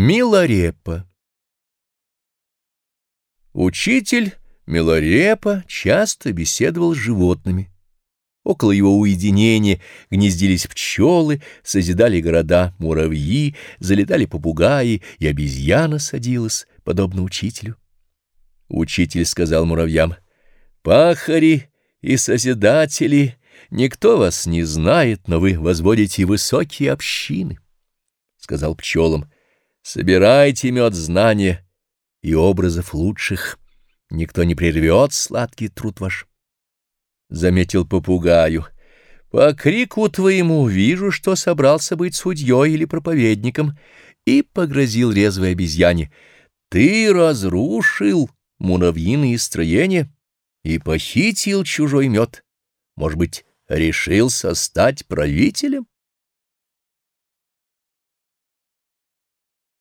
Милорепа Учитель Милорепа часто беседовал с животными. Около его уединения гнездились пчелы, созидали города муравьи, залетали попугаи, и обезьяна садилась, подобно учителю. Учитель сказал муравьям, «Пахари и созидатели, никто вас не знает, но вы возводите высокие общины» сказал пчелам, — собирайте мед знания и образов лучших. Никто не прервет сладкий труд ваш. Заметил попугаю. По крику твоему вижу, что собрался быть судьей или проповедником, и погрозил резвой обезьяне. Ты разрушил муравьиные строения и похитил чужой мед. Может быть, решился стать правителем?